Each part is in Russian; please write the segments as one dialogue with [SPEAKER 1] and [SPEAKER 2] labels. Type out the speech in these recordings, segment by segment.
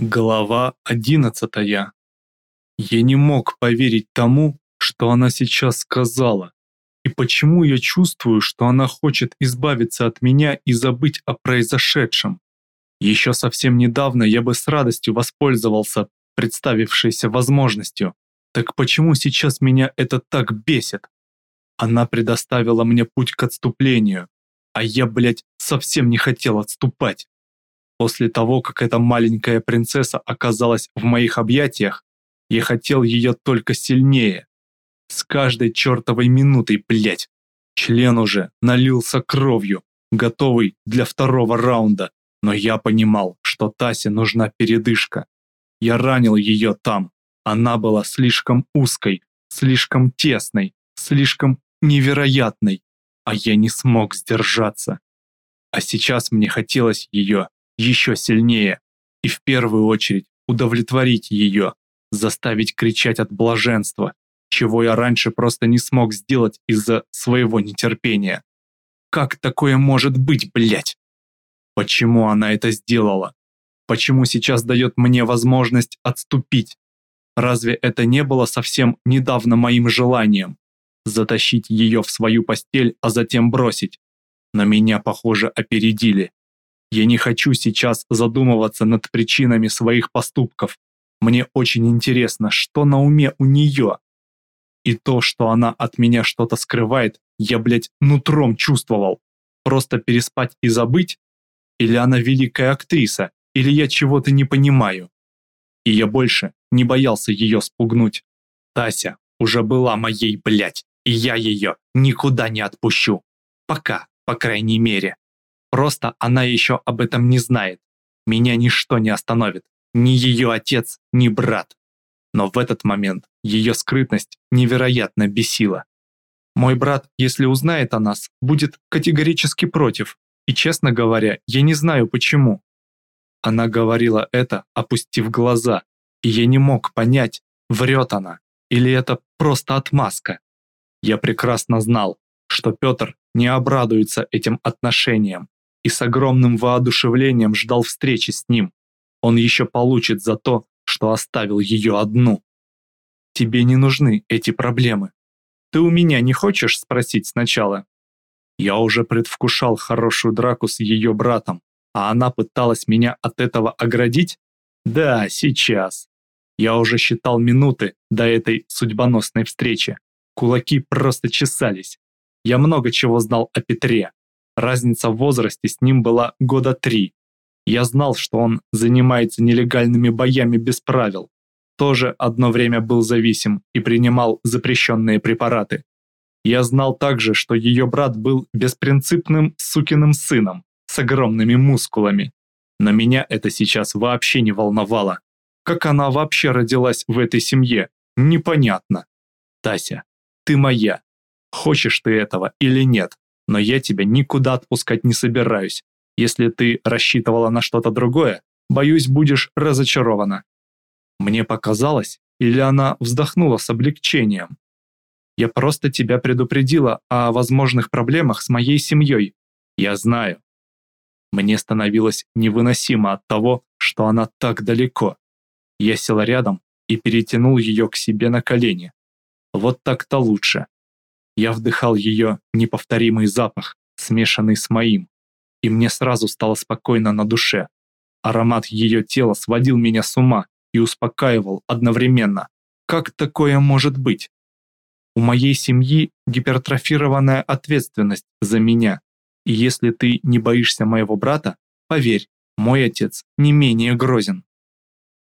[SPEAKER 1] Глава одиннадцатая. Я не мог поверить тому, что она сейчас сказала. И почему я чувствую, что она хочет избавиться от меня и забыть о произошедшем. Еще совсем недавно я бы с радостью воспользовался представившейся возможностью. Так почему сейчас меня это так бесит? Она предоставила мне путь к отступлению, а я, блядь, совсем не хотел отступать. После того, как эта маленькая принцесса оказалась в моих объятиях, я хотел ее только сильнее. С каждой чертовой минутой, блять. Член уже налился кровью, готовый для второго раунда, но я понимал, что Тасе нужна передышка. Я ранил ее там. Она была слишком узкой, слишком тесной, слишком невероятной, а я не смог сдержаться. А сейчас мне хотелось ее еще сильнее и в первую очередь удовлетворить ее, заставить кричать от блаженства, чего я раньше просто не смог сделать из-за своего нетерпения. Как такое может быть, блять? Почему она это сделала? Почему сейчас дает мне возможность отступить? Разве это не было совсем недавно моим желанием? Затащить ее в свою постель, а затем бросить? Но меня, похоже, опередили. Я не хочу сейчас задумываться над причинами своих поступков. Мне очень интересно, что на уме у нее. И то, что она от меня что-то скрывает, я, блядь, нутром чувствовал. Просто переспать и забыть? Или она великая актриса, или я чего-то не понимаю. И я больше не боялся ее спугнуть. Тася уже была моей, блядь, и я ее никуда не отпущу. Пока, по крайней мере. Просто она еще об этом не знает. Меня ничто не остановит. Ни ее отец, ни брат. Но в этот момент ее скрытность невероятно бесила. Мой брат, если узнает о нас, будет категорически против. И, честно говоря, я не знаю почему. Она говорила это, опустив глаза, и я не мог понять, врет она или это просто отмазка. Я прекрасно знал, что Петр не обрадуется этим отношениям, и с огромным воодушевлением ждал встречи с ним. Он еще получит за то, что оставил ее одну. Тебе не нужны эти проблемы. Ты у меня не хочешь спросить сначала? Я уже предвкушал хорошую драку с ее братом, а она пыталась меня от этого оградить? Да, сейчас. Я уже считал минуты до этой судьбоносной встречи. Кулаки просто чесались. Я много чего знал о Петре, Разница в возрасте с ним была года три. Я знал, что он занимается нелегальными боями без правил. Тоже одно время был зависим и принимал запрещенные препараты. Я знал также, что ее брат был беспринципным сукиным сыном с огромными мускулами. Но меня это сейчас вообще не волновало. Как она вообще родилась в этой семье, непонятно. Тася, ты моя. Хочешь ты этого или нет, но я тебя никуда отпускать не собираюсь. Если ты рассчитывала на что-то другое, боюсь, будешь разочарована». Мне показалось, или она вздохнула с облегчением. «Я просто тебя предупредила о возможных проблемах с моей семьей. Я знаю». Мне становилось невыносимо от того, что она так далеко. Я сел рядом и перетянул ее к себе на колени. Вот так-то лучше. Я вдыхал ее неповторимый запах, смешанный с моим, и мне сразу стало спокойно на душе. Аромат ее тела сводил меня с ума и успокаивал одновременно. Как такое может быть? У моей семьи гипертрофированная ответственность за меня, и если ты не боишься моего брата, поверь, мой отец не менее грозен.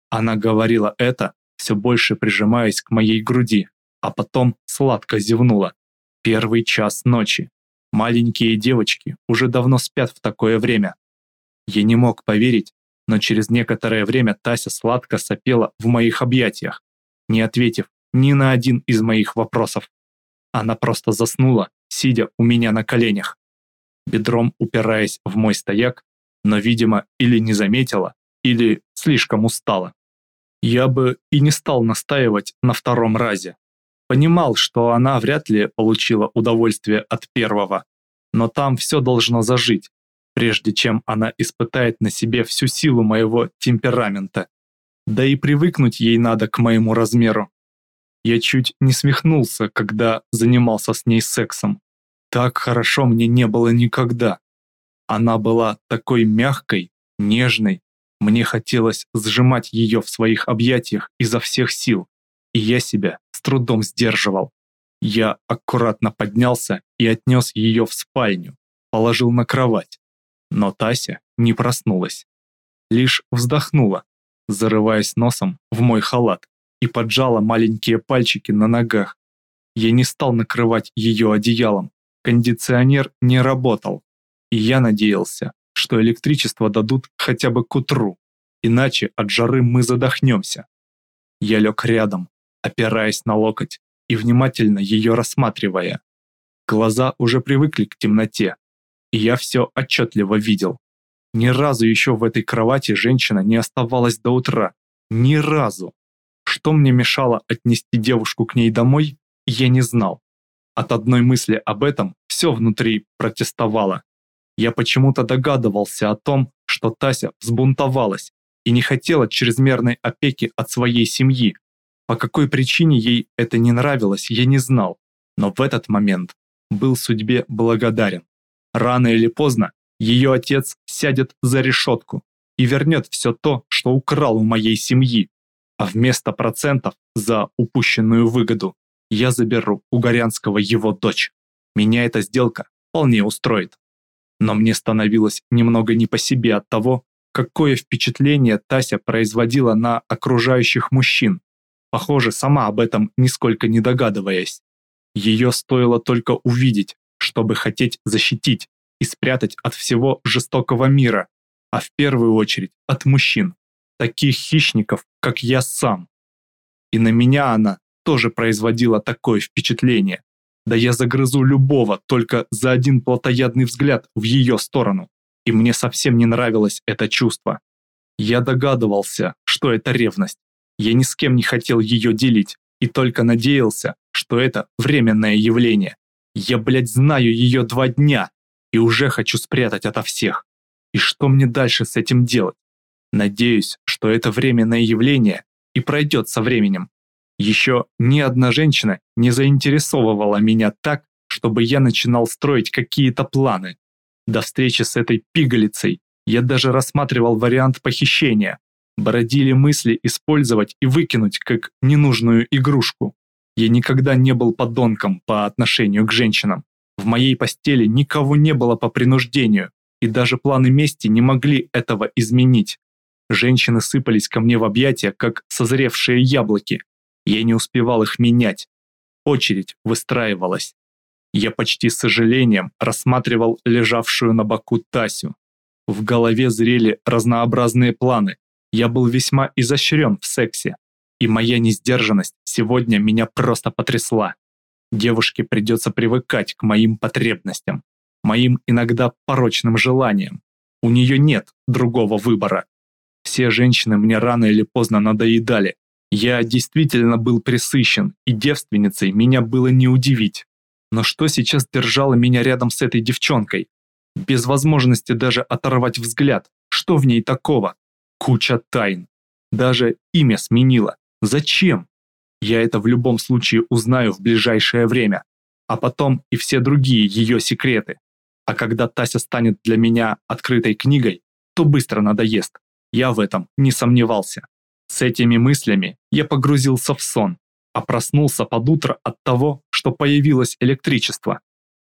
[SPEAKER 1] Она говорила это, все больше прижимаясь к моей груди, а потом сладко зевнула. Первый час ночи. Маленькие девочки уже давно спят в такое время. Я не мог поверить, но через некоторое время Тася сладко сопела в моих объятиях, не ответив ни на один из моих вопросов. Она просто заснула, сидя у меня на коленях, бедром упираясь в мой стояк, но, видимо, или не заметила, или слишком устала. Я бы и не стал настаивать на втором разе. Понимал, что она вряд ли получила удовольствие от первого, но там все должно зажить, прежде чем она испытает на себе всю силу моего темперамента Да и привыкнуть ей надо к моему размеру. Я чуть не свихнулся, когда занимался с ней сексом. Так хорошо мне не было никогда. Она была такой мягкой, нежной. Мне хотелось сжимать ее в своих объятиях изо всех сил, и я себя с трудом сдерживал. Я аккуратно поднялся и отнес ее в спальню, положил на кровать. Но Тася не проснулась. Лишь вздохнула, зарываясь носом в мой халат и поджала маленькие пальчики на ногах. Я не стал накрывать ее одеялом, кондиционер не работал, и я надеялся, что электричество дадут хотя бы к утру, иначе от жары мы задохнемся. Я лег рядом, опираясь на локоть и внимательно ее рассматривая. Глаза уже привыкли к темноте, и я все отчетливо видел. Ни разу еще в этой кровати женщина не оставалась до утра. Ни разу. Что мне мешало отнести девушку к ней домой, я не знал. От одной мысли об этом все внутри протестовало. Я почему-то догадывался о том, что Тася взбунтовалась и не хотела чрезмерной опеки от своей семьи. По какой причине ей это не нравилось, я не знал, но в этот момент был судьбе благодарен. Рано или поздно ее отец сядет за решетку и вернет все то, что украл у моей семьи, а вместо процентов за упущенную выгоду я заберу у Горянского его дочь. Меня эта сделка вполне устроит. Но мне становилось немного не по себе от того, какое впечатление Тася производила на окружающих мужчин, похоже, сама об этом нисколько не догадываясь. Ее стоило только увидеть, чтобы хотеть защитить и спрятать от всего жестокого мира, а в первую очередь от мужчин, таких хищников, как я сам. И на меня она тоже производила такое впечатление. Да я загрызу любого только за один плотоядный взгляд в ее сторону. И мне совсем не нравилось это чувство. Я догадывался, что это ревность. Я ни с кем не хотел ее делить и только надеялся, что это временное явление. Я, блядь, знаю ее два дня и уже хочу спрятать ото всех. И что мне дальше с этим делать? Надеюсь, что это временное явление и пройдет со временем. Еще ни одна женщина не заинтересовывала меня так, чтобы я начинал строить какие-то планы. До встречи с этой пигалицей я даже рассматривал вариант похищения. Бродили мысли использовать и выкинуть как ненужную игрушку. Я никогда не был подонком по отношению к женщинам. В моей постели никого не было по принуждению, и даже планы мести не могли этого изменить. Женщины сыпались ко мне в объятия, как созревшие яблоки, я не успевал их менять. Очередь выстраивалась. Я почти с сожалением рассматривал лежавшую на боку Тасю. В голове зрели разнообразные планы. Я был весьма изощрен в сексе. И моя несдержанность сегодня меня просто потрясла. Девушке придется привыкать к моим потребностям, моим иногда порочным желаниям. У нее нет другого выбора. Все женщины мне рано или поздно надоедали, я действительно был пресыщен, и девственницей меня было не удивить. Но что сейчас держало меня рядом с этой девчонкой? Без возможности даже оторвать взгляд. Что в ней такого? Куча тайн. Даже имя сменила. Зачем? Я это в любом случае узнаю в ближайшее время. А потом и все другие ее секреты. А когда Тася станет для меня открытой книгой, то быстро надоест. Я в этом не сомневался. С этими мыслями я погрузился в сон, а проснулся под утро от того, что появилось электричество.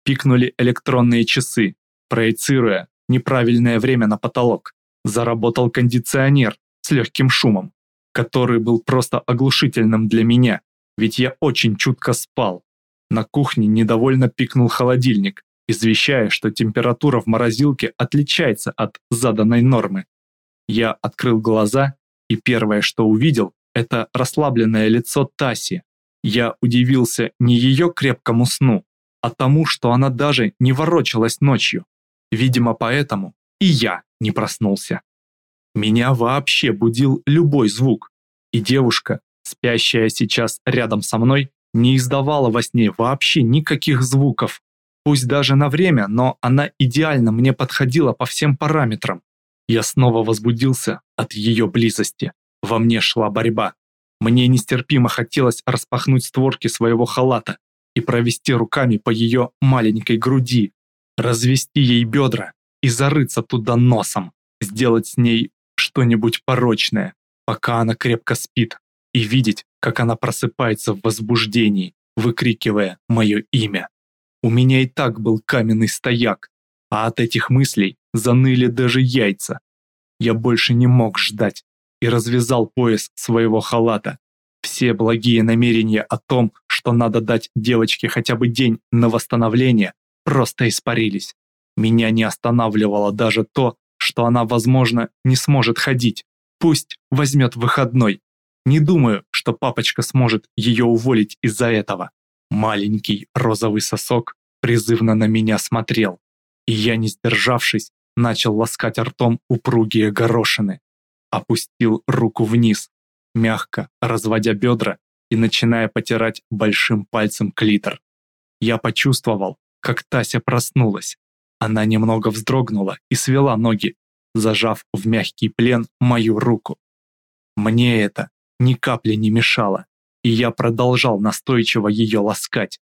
[SPEAKER 1] Пикнули электронные часы, проецируя неправильное время на потолок. Заработал кондиционер с легким шумом, который был просто оглушительным для меня, ведь я очень чутко спал. На кухне недовольно пикнул холодильник, извещая, что температура в морозилке отличается от заданной нормы. Я открыл глаза и первое, что увидел, это расслабленное лицо Таси. Я удивился не ее крепкому сну, а тому, что она даже не ворочалась ночью. Видимо, поэтому и я не проснулся. Меня вообще будил любой звук, и девушка, спящая сейчас рядом со мной, не издавала во сне вообще никаких звуков. Пусть даже на время, но она идеально мне подходила по всем параметрам. Я снова возбудился от ее близости. Во мне шла борьба. Мне нестерпимо хотелось распахнуть створки своего халата и провести руками по ее маленькой груди, развести ей бедра и зарыться туда носом, сделать с ней что-нибудь порочное, пока она крепко спит, и видеть, как она просыпается в возбуждении, выкрикивая мое имя. У меня и так был каменный стояк, а от этих мыслей заныли даже яйца. Я больше не мог ждать и развязал пояс своего халата. Все благие намерения о том, что надо дать девочке хотя бы день на восстановление, просто испарились. Меня не останавливало даже то, что она, возможно, не сможет ходить. Пусть возьмет выходной. Не думаю, что папочка сможет ее уволить из-за этого. Маленький розовый сосок призывно на меня смотрел, и я, не сдержавшись, начал ласкать ртом упругие горошины. Опустил руку вниз, мягко разводя бедра и начиная потирать большим пальцем клитор. Я почувствовал, как Тася проснулась. Она немного вздрогнула и свела ноги, зажав в мягкий плен мою руку. Мне это ни капли не мешало, и я продолжал настойчиво ее ласкать.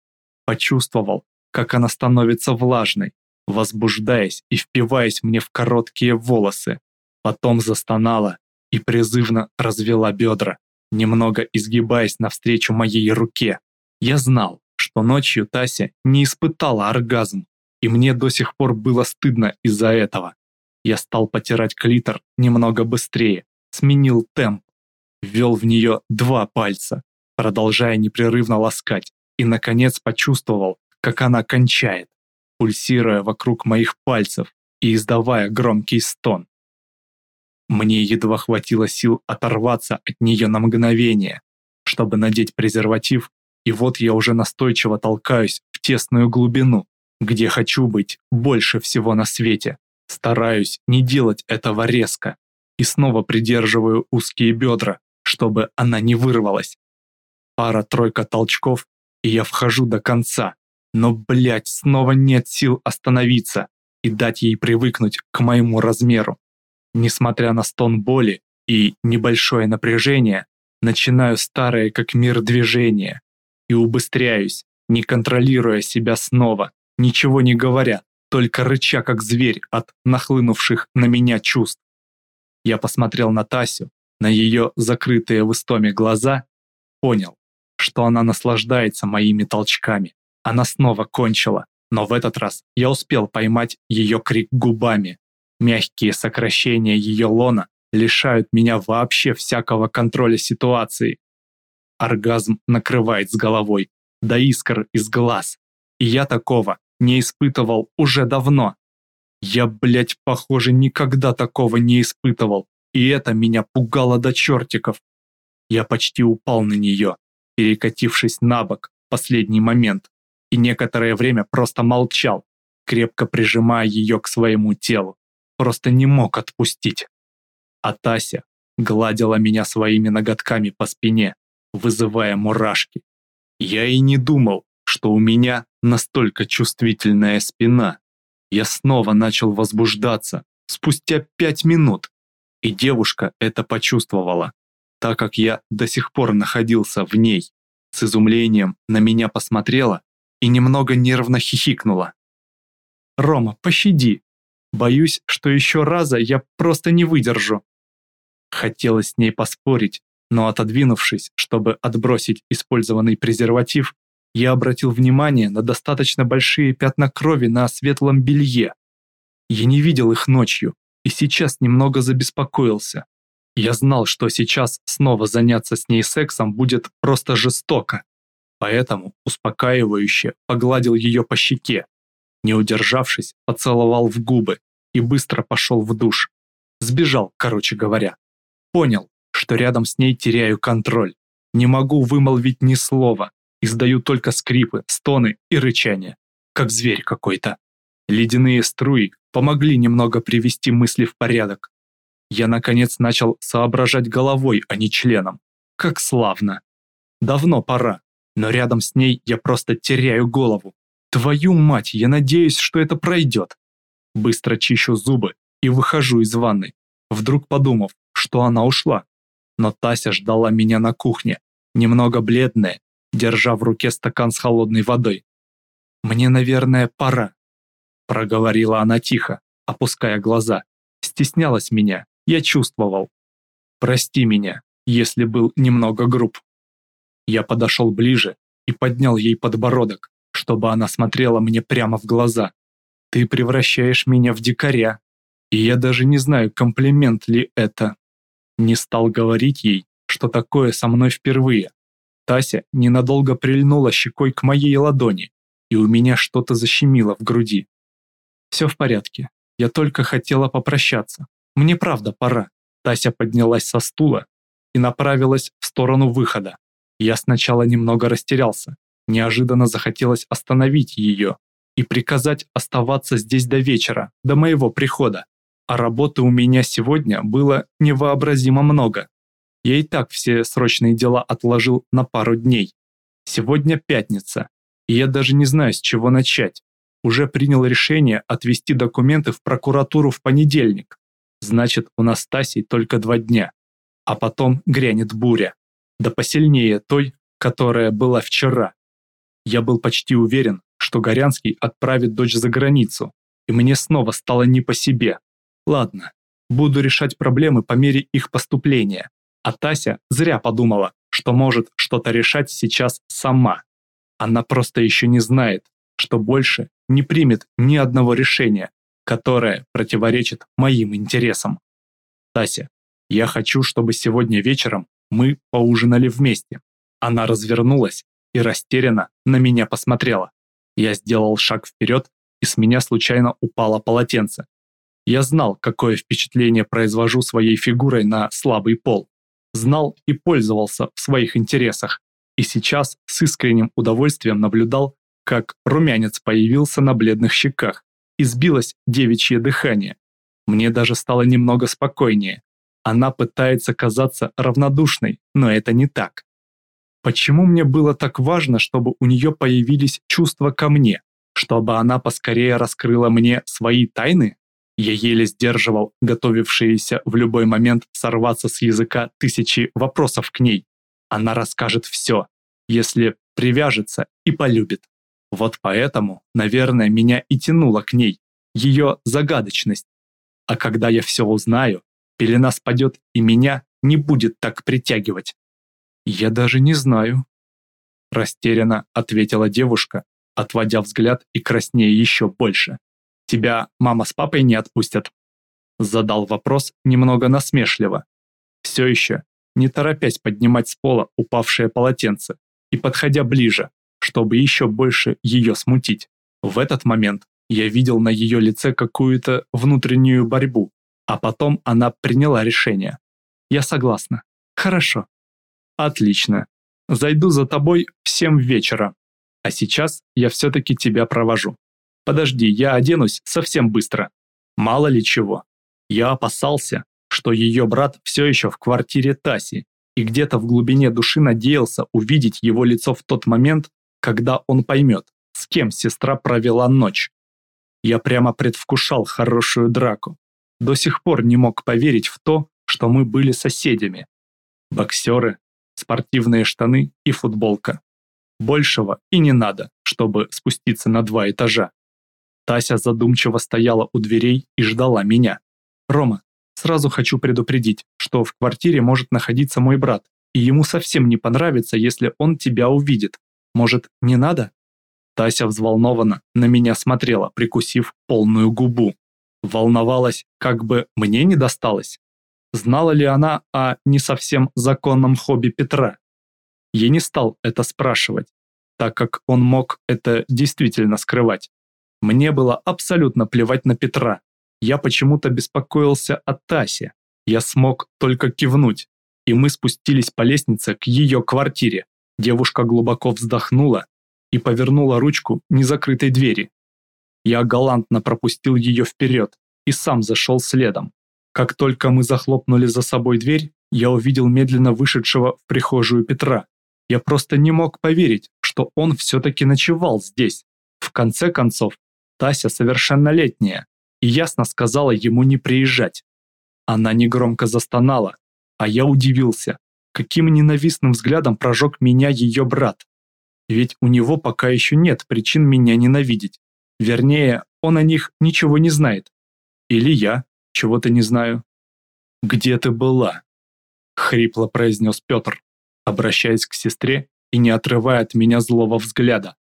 [SPEAKER 1] Почувствовал, как она становится влажной, возбуждаясь и впиваясь мне в короткие волосы. Потом застонала и призывно развела бедра, немного изгибаясь навстречу моей руке. Я знал, что ночью Тася не испытала оргазм, и мне до сих пор было стыдно из-за этого. Я стал потирать клитор немного быстрее, сменил темп, ввел в нее два пальца, продолжая непрерывно ласкать, и, наконец, почувствовал, как она кончает, пульсируя вокруг моих пальцев и издавая громкий стон. Мне едва хватило сил оторваться от нее на мгновение, чтобы надеть презерватив, и вот я уже настойчиво толкаюсь в тесную глубину, где хочу быть больше всего на свете. Стараюсь не делать этого резко и снова придерживаю узкие бедра, чтобы она не вырвалась. Пара-тройка толчков, и я вхожу до конца. Но, блядь, снова нет сил остановиться и дать ей привыкнуть к моему размеру. Несмотря на стон боли и небольшое напряжение, начинаю старое как мир движение и убыстряюсь, не контролируя себя снова, ничего не говоря, только рыча как зверь от нахлынувших на меня чувств. Я посмотрел на Тасю, на ее закрытые в истоме глаза, понял, что она наслаждается моими толчками. Она снова кончила, но в этот раз я успел поймать ее крик губами. Мягкие сокращения ее лона лишают меня вообще всякого контроля ситуации. Оргазм накрывает с головой, до искр из глаз. И я такого не испытывал уже давно. Я, блядь, похоже, никогда такого не испытывал и это меня пугало до чертиков. Я почти упал на нее, перекатившись на бок в последний момент, и некоторое время просто молчал, крепко прижимая ее к своему телу. Просто не мог отпустить. А Тася гладила меня своими ноготками по спине, вызывая мурашки. Я и не думал, что у меня настолько чувствительная спина. Я снова начал возбуждаться спустя пять минут, и девушка это почувствовала, так как я до сих пор находился в ней. С изумлением на меня посмотрела и немного нервно хихикнула. «Рома, пощади. Боюсь, что еще раза я просто не выдержу». Хотелось с ней поспорить, но отодвинувшись, чтобы отбросить использованный презерватив, я обратил внимание на достаточно большие пятна крови на светлом белье. Я не видел их ночью, и сейчас немного забеспокоился. Я знал, что сейчас снова заняться с ней сексом будет просто жестоко, поэтому успокаивающе погладил ее по щеке. Не удержавшись, поцеловал в губы и быстро пошел в душ. Сбежал, короче говоря. Понял, что рядом с ней теряю контроль. Не могу вымолвить ни слова, издаю только скрипы, стоны и рычания, как зверь какой-то. Ледяные струи помогли немного привести мысли в порядок. Я, наконец, начал соображать головой, а не членом. Как славно. Давно пора, но рядом с ней я просто теряю голову. Твою мать, я надеюсь, что это пройдет. Быстро чищу зубы и выхожу из ванной, вдруг подумав, что она ушла. но Тася ждала меня на кухне, немного бледная, держа в руке стакан с холодной водой. «Мне, наверное, пора», — проговорила она тихо, опуская глаза. Стеснялась меня, я чувствовал. «Прости меня, если был немного груб». Я подошел ближе и поднял ей подбородок, чтобы она смотрела мне прямо в глаза. «Ты превращаешь меня в дикаря, и я даже не знаю, комплимент ли это». Не стал говорить ей, что такое со мной впервые. Тася ненадолго прильнула щекой к моей ладони, и у меня что-то защемило в груди. «Все в порядке. Я только хотела попрощаться. Мне правда пора». Тася поднялась со стула и направилась в сторону выхода. Я сначала немного растерялся. Неожиданно захотелось остановить ее и приказать оставаться здесь до вечера, до моего прихода. А работы у меня сегодня было невообразимо много. Я и так все срочные дела отложил на пару дней. Сегодня пятница, и я даже не знаю, с чего начать. Уже принял решение отвезти документы в прокуратуру в понедельник. Значит, у нас Тасей только два дня. А потом грянет буря. Да посильнее той, которая была вчера. Я был почти уверен, что Горянский отправит дочь за границу, и мне снова стало не по себе. Ладно, буду решать проблемы по мере их поступления. А Тася зря подумала, что может что-то решать сейчас сама. Она просто еще не знает, что больше не примет ни одного решения, которое противоречит моим интересам. Тася, я хочу, чтобы сегодня вечером мы поужинали вместе. Она развернулась и растерянно на меня посмотрела. Я сделал шаг вперед, и с меня случайно упало полотенце. Я знал, какое впечатление произвожу своей фигурой на слабый пол знал и пользовался в своих интересах, и сейчас с искренним удовольствием наблюдал, как румянец появился на бледных щеках, и сбилось девичье дыхание. Мне даже стало немного спокойнее. Она пытается казаться равнодушной, но это не так. Почему мне было так важно, чтобы у нее появились чувства ко мне, чтобы она поскорее раскрыла мне свои тайны? Я еле сдерживал готовившиеся в любой момент сорваться с языка тысячи вопросов к ней. Она расскажет все, если привяжется и полюбит. Вот поэтому, наверное, меня и тянуло к ней, ее загадочность. А когда я все узнаю, пелена спадет и меня не будет так притягивать. Я даже не знаю. Растерянно ответила девушка, отводя взгляд и краснея еще больше. Тебя мама с папой не отпустят?» Задал вопрос немного насмешливо. Все еще, не торопясь поднимать с пола упавшее полотенце и подходя ближе, чтобы еще больше ее смутить. В этот момент я видел на ее лице какую-то внутреннюю борьбу, а потом она приняла решение. Я согласна. Хорошо. Отлично. Зайду за тобой в семь вечера. А сейчас я все-таки тебя провожу. Подожди, я оденусь совсем быстро. Мало ли чего. Я опасался, что ее брат все еще в квартире Таси и где-то в глубине души надеялся увидеть его лицо в тот момент, когда он поймет, с кем сестра провела ночь. Я прямо предвкушал хорошую драку. До сих пор не мог поверить в то, что мы были соседями. Боксеры, спортивные штаны и футболка. Большего и не надо, чтобы спуститься на два этажа. Тася задумчиво стояла у дверей и ждала меня. «Рома, сразу хочу предупредить, что в квартире может находиться мой брат, и ему совсем не понравится, если он тебя увидит. Может, не надо?» Тася взволнованно на меня смотрела, прикусив полную губу. Волновалась, как бы мне не досталось. Знала ли она о не совсем законном хобби Петра? Я не стал это спрашивать, так как он мог это действительно скрывать. Мне было абсолютно плевать на Петра. Я почему-то беспокоился о Тасе. Я смог только кивнуть, и мы спустились по лестнице к ее квартире. Девушка глубоко вздохнула и повернула ручку незакрытой двери. Я галантно пропустил ее вперед и сам зашел следом. Как только мы захлопнули за собой дверь, я увидел медленно вышедшего в прихожую Петра. Я просто не мог поверить, что он все-таки ночевал здесь. В конце концов, Тася совершеннолетняя и ясно сказала ему не приезжать. Она негромко застонала, А я удивился, каким ненавистным взглядом прожег меня ее брат. Ведь у него пока еще нет причин меня ненавидеть. Вернее, он о них ничего не знает. Или я чего-то не знаю. «Где ты была?» — хрипло произнес Петр, обращаясь к сестре и не отрывая от меня злого взгляда.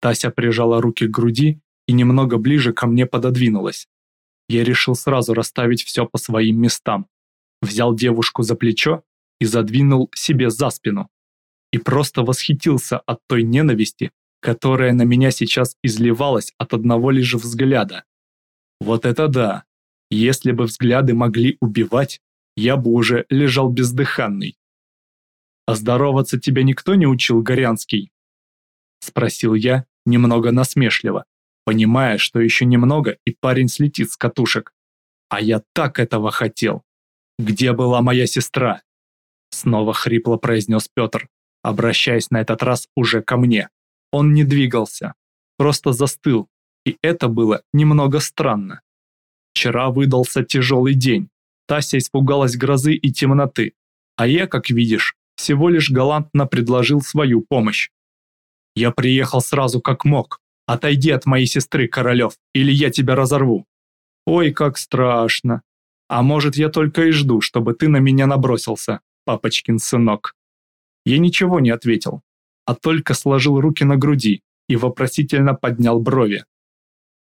[SPEAKER 1] Тася прижала руки к груди и немного ближе ко мне пододвинулась. Я решил сразу расставить все по своим местам. Взял девушку за плечо и задвинул себе за спину. И просто восхитился от той ненависти, которая на меня сейчас изливалась от одного лишь взгляда. Вот это да! Если бы взгляды могли убивать, я бы уже лежал бездыханный. «А здороваться тебя никто не учил, Горянский?» Спросил я, немного насмешливо, понимая, что еще немного и парень слетит с катушек. А я так этого хотел. «Где была моя сестра?» Снова хрипло произнес Петр, обращаясь на этот раз уже ко мне. Он не двигался, просто застыл, и это было немного странно. Вчера выдался тяжелый день. Тася испугалась грозы и темноты, а я, как видишь, всего лишь галантно предложил свою помощь. Я приехал сразу как мог. Отойди от моей сестры, Королев, или я тебя разорву. Ой, как страшно. А может, я только и жду, чтобы ты на меня набросился, папочкин сынок. Я ничего не ответил, а только сложил руки на груди и вопросительно поднял брови.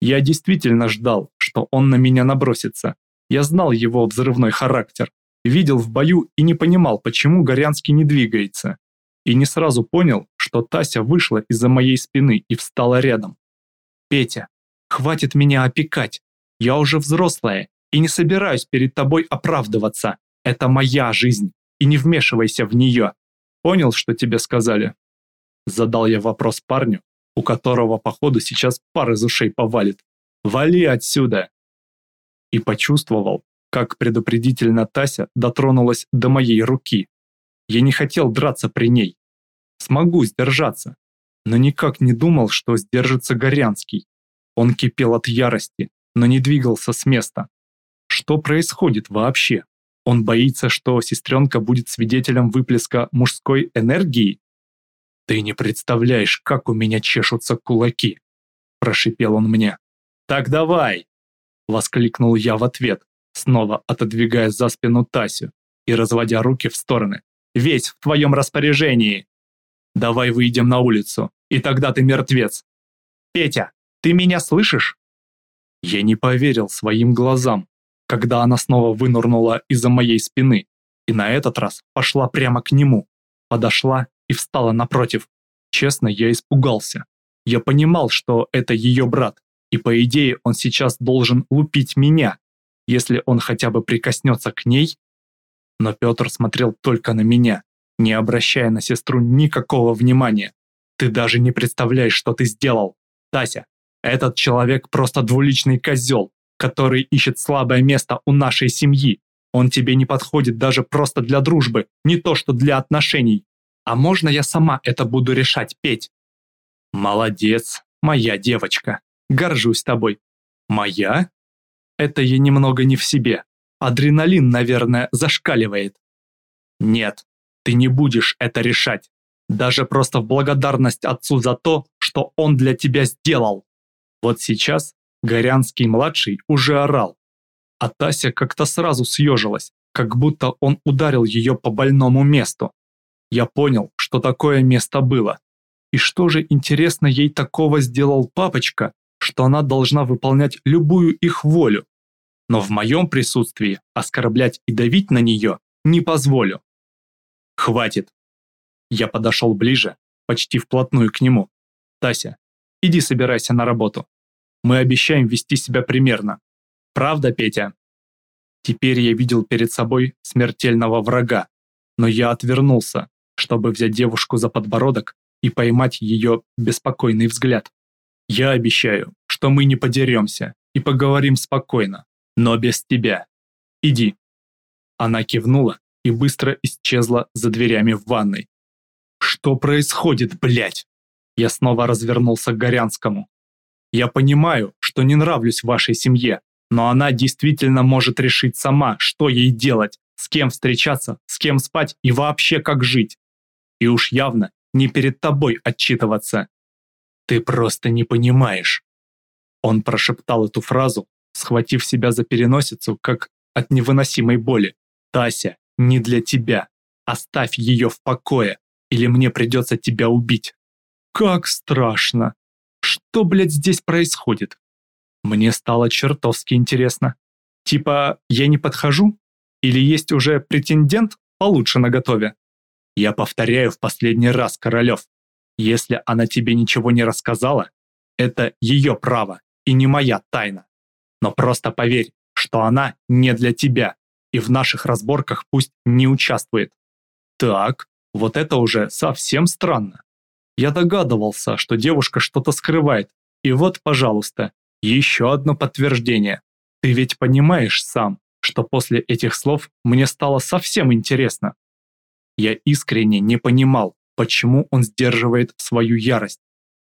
[SPEAKER 1] Я действительно ждал, что он на меня набросится. Я знал его взрывной характер, видел в бою и не понимал, почему Горянский не двигается. И не сразу понял, что Тася вышла из-за моей спины и встала рядом. «Петя, хватит меня опекать. Я уже взрослая и не собираюсь перед тобой оправдываться. Это моя жизнь, и не вмешивайся в нее. Понял, что тебе сказали?» Задал я вопрос парню, у которого, походу, сейчас пар из ушей повалит. «Вали отсюда!» И почувствовал, как предупредительно Тася дотронулась до моей руки. Я не хотел драться при ней. Смогу сдержаться, но никак не думал, что сдержится Горянский. Он кипел от ярости, но не двигался с места. Что происходит вообще? Он боится, что сестренка будет свидетелем выплеска мужской энергии? «Ты не представляешь, как у меня чешутся кулаки!» – прошипел он мне. «Так давай!» – воскликнул я в ответ, снова отодвигая за спину Тасю и разводя руки в стороны. «Весь в твоем распоряжении! Давай выйдем на улицу, и тогда ты мертвец! Петя, ты меня слышишь?» Я не поверил своим глазам, когда она снова вынырнула из-за моей спины и на этот раз пошла прямо к нему, подошла и встала напротив. Честно, я испугался. Я понимал, что это ее брат, и по идее он сейчас должен лупить меня, если он хотя бы прикоснется к ней. Но Петр смотрел только на меня, не обращая на сестру никакого внимания. Ты даже не представляешь, что ты сделал. Тася, этот человек просто двуличный козел, который ищет слабое место у нашей семьи. Он тебе не подходит даже просто для дружбы, не то что для отношений. А можно я сама это буду решать, Петь? Молодец, моя девочка. Горжусь тобой. Моя? Это я немного не в себе. Адреналин, наверное, зашкаливает. Нет, ты не будешь это решать. Даже просто в благодарность отцу за то, что он для тебя сделал. Вот сейчас Горянский-младший уже орал. А Тася как-то сразу съежилась, как будто он ударил ее по больному месту. Я понял, что такое место было. И что же интересно ей такого сделал папочка, что она должна выполнять любую их волю. Но в моем присутствии оскорблять и давить на нее не позволю. Хватит. Я подошел ближе, почти вплотную к нему. Тася, иди собирайся на работу. Мы обещаем вести себя примерно. Правда, Петя? Теперь я видел перед собой смертельного врага, но я отвернулся, чтобы взять девушку за подбородок и поймать ее беспокойный взгляд. Я обещаю, что мы не подеремся и поговорим спокойно, но без тебя. Иди. Она кивнула и быстро исчезла за дверями в ванной. Что происходит, блядь? Я снова развернулся к Горянскому. Я понимаю, что не нравлюсь вашей семье, но она действительно может решить сама, что ей делать, с кем встречаться, с кем спать и вообще как жить. И уж явно не перед тобой отчитываться. Ты просто не понимаешь. Он прошептал эту фразу, схватив себя за переносицу, как от невыносимой боли. Тася, не для тебя. Оставь ее в покое, или мне придется тебя убить. Как страшно. Что, блядь, здесь происходит? Мне стало чертовски интересно. Типа, я не подхожу? Или есть уже претендент получше наготове? Я повторяю в последний раз, Королев. Если она тебе ничего не рассказала, это ее право и не моя тайна. Но просто поверь, что она не для тебя и в наших разборках пусть не участвует. Так, вот это уже совсем странно. Я догадывался, что девушка что-то скрывает, и вот, пожалуйста, еще одно подтверждение. Ты ведь понимаешь сам, что после этих слов мне стало совсем интересно. Я искренне не понимал, почему он сдерживает свою ярость.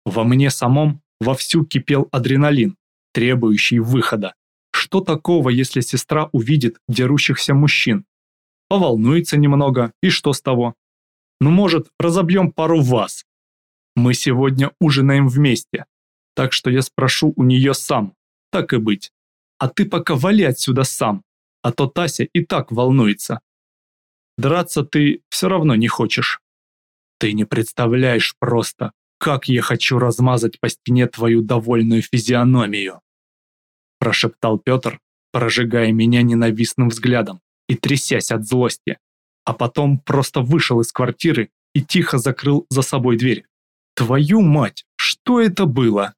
[SPEAKER 1] Во мне самом вовсю кипел адреналин, требующий выхода. Что такого, если сестра увидит дерущихся мужчин? Поволнуется немного, и что с того? Ну, может, разобьем пару вас? Мы сегодня ужинаем вместе, так что я спрошу у нее сам, так и быть. А ты пока вали отсюда сам, а то Тася и так волнуется. Драться ты все равно не хочешь. Ты не представляешь просто, как я хочу размазать по стене твою довольную физиономию. Прошептал Петр, прожигая меня ненавистным взглядом и трясясь от злости. А потом просто вышел из квартиры и тихо закрыл за собой дверь. Твою мать, что это было?